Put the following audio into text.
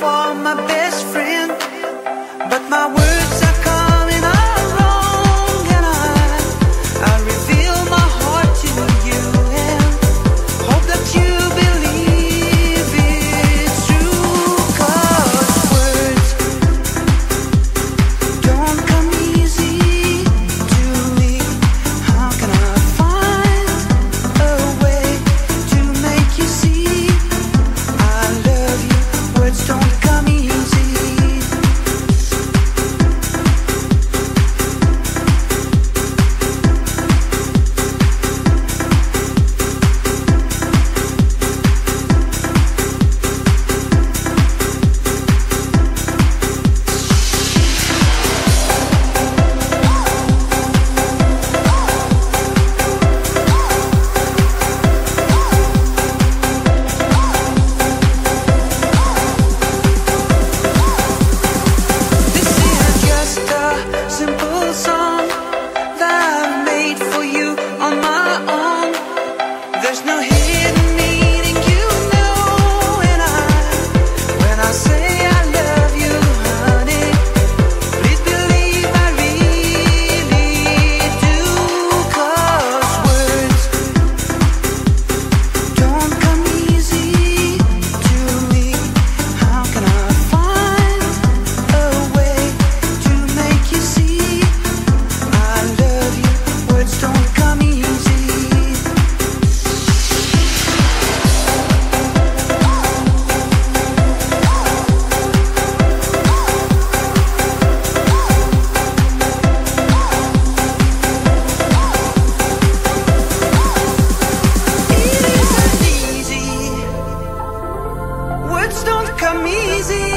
for my best friend, but my word. come easy.